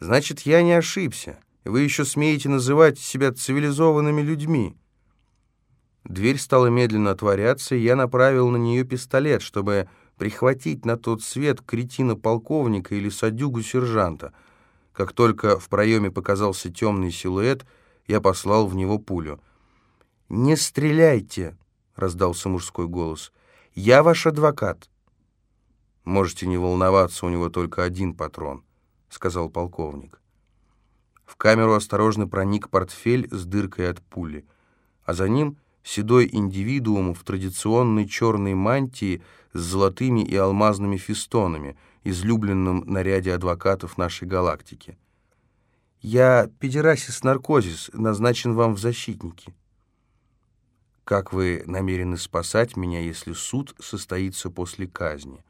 Значит, я не ошибся. Вы еще смеете называть себя цивилизованными людьми. Дверь стала медленно отворяться, и я направил на нее пистолет, чтобы прихватить на тот свет кретина-полковника или садюгу-сержанта. Как только в проеме показался темный силуэт, я послал в него пулю. «Не стреляйте!» — раздался мужской голос. «Я ваш адвокат». «Можете не волноваться, у него только один патрон», — сказал полковник. В камеру осторожно проник портфель с дыркой от пули, а за ним седой индивидуум в традиционной черной мантии с золотыми и алмазными фестонами, излюбленном наряде адвокатов нашей галактики. «Я педерасис наркозис, назначен вам в защитники». «Как вы намерены спасать меня, если суд состоится после казни?»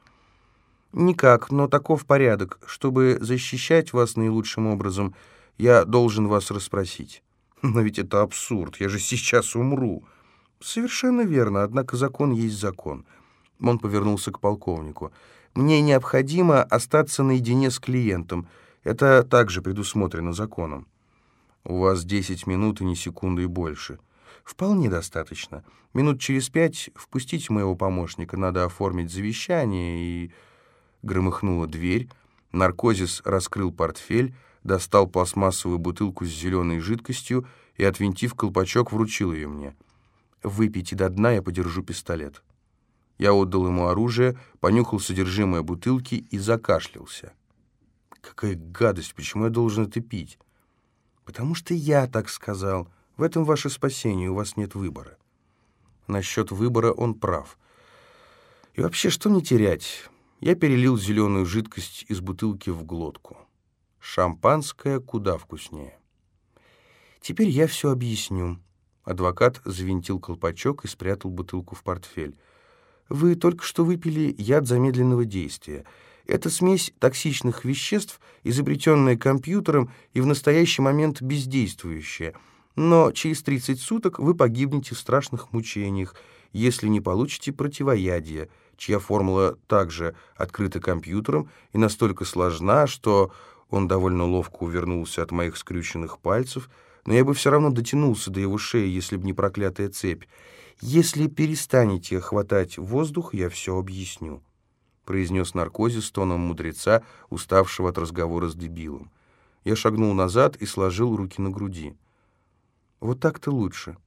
«Никак, но таков порядок. Чтобы защищать вас наилучшим образом, я должен вас расспросить». «Но ведь это абсурд, я же сейчас умру». «Совершенно верно, однако закон есть закон». Он повернулся к полковнику. «Мне необходимо остаться наедине с клиентом. Это также предусмотрено законом». «У вас десять минут и ни секунды и больше». «Вполне достаточно. Минут через пять впустите моего помощника, надо оформить завещание и...» Громыхнула дверь, наркозис раскрыл портфель, достал пластмассовую бутылку с зеленой жидкостью и, отвинтив колпачок, вручил ее мне. «Выпейте до дна, я подержу пистолет». Я отдал ему оружие, понюхал содержимое бутылки и закашлялся. «Какая гадость! Почему я должен это пить?» «Потому что я так сказал. В этом ваше спасение, у вас нет выбора». Насчет выбора он прав. И вообще, что мне терять? Я перелил зеленую жидкость из бутылки в глотку. Шампанское куда вкуснее. Теперь я все объясню. Адвокат завинтил колпачок и спрятал бутылку в портфель. Вы только что выпили яд замедленного действия. Это смесь токсичных веществ, изобретенная компьютером и в настоящий момент бездействующая. Но через 30 суток вы погибнете в страшных мучениях, если не получите противоядие — чья формула также открыта компьютером и настолько сложна, что он довольно ловко увернулся от моих скрюченных пальцев, но я бы все равно дотянулся до его шеи, если бы не проклятая цепь. «Если перестанете хватать воздух, я все объясню», — произнес наркозис тоном мудреца, уставшего от разговора с дебилом. Я шагнул назад и сложил руки на груди. «Вот так-то лучше».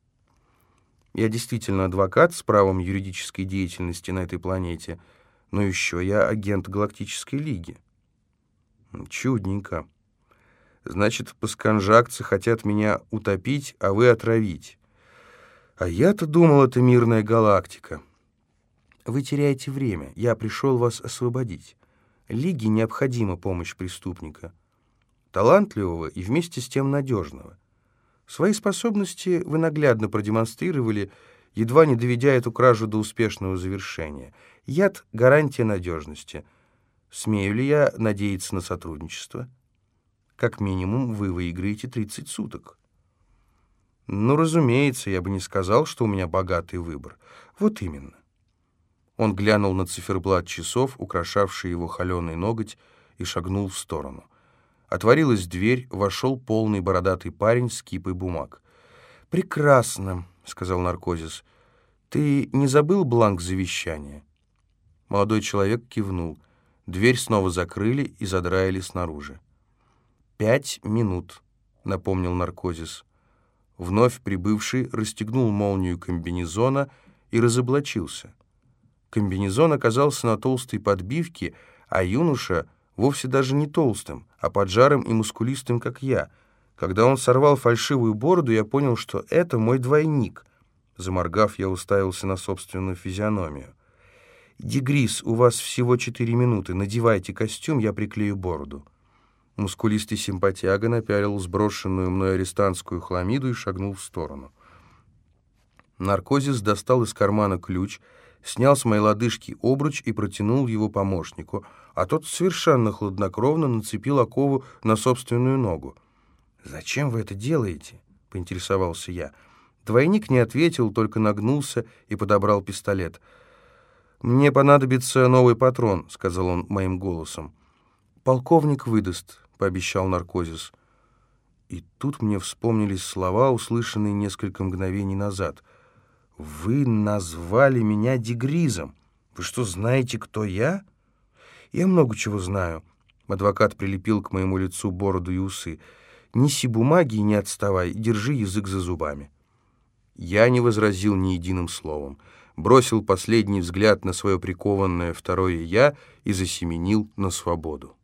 Я действительно адвокат с правом юридической деятельности на этой планете, но еще я агент Галактической Лиги. Чудненько. Значит, пасканжакцы хотят меня утопить, а вы отравить. А я-то думал, это мирная галактика. Вы теряете время. Я пришел вас освободить. Лиге необходима помощь преступника. Талантливого и вместе с тем надежного. Свои способности вы наглядно продемонстрировали, едва не доведя эту кражу до успешного завершения. Яд — гарантия надежности. Смею ли я надеяться на сотрудничество? Как минимум, вы выиграете 30 суток. Ну, разумеется, я бы не сказал, что у меня богатый выбор. Вот именно. Он глянул на циферблат часов, украшавший его холеный ноготь, и шагнул в сторону. Отворилась дверь, вошел полный бородатый парень с кипой бумаг. «Прекрасно», — сказал наркозис. «Ты не забыл бланк завещания?» Молодой человек кивнул. Дверь снова закрыли и задраили снаружи. «Пять минут», — напомнил наркозис. Вновь прибывший расстегнул молнию комбинезона и разоблачился. Комбинезон оказался на толстой подбивке, а юноша — вовсе даже не толстым, а поджарым и мускулистым, как я. Когда он сорвал фальшивую бороду, я понял, что это мой двойник. Заморгав, я уставился на собственную физиономию. «Дегрис, у вас всего четыре минуты. Надевайте костюм, я приклею бороду». Мускулистый симпатяга напялил сброшенную мной арестантскую хламиду и шагнул в сторону. Наркозис достал из кармана ключ — снял с моей лодыжки обруч и протянул его помощнику, а тот совершенно хладнокровно нацепил окову на собственную ногу. «Зачем вы это делаете?» — поинтересовался я. Двойник не ответил, только нагнулся и подобрал пистолет. «Мне понадобится новый патрон», — сказал он моим голосом. «Полковник выдаст», — пообещал наркозис. И тут мне вспомнились слова, услышанные несколько мгновений назад. «Вы назвали меня Дегризом. Вы что, знаете, кто я?» «Я много чего знаю». Адвокат прилепил к моему лицу бороду и усы. «Неси бумаги и не отставай, держи язык за зубами». Я не возразил ни единым словом, бросил последний взгляд на свое прикованное второе «я» и засеменил на свободу.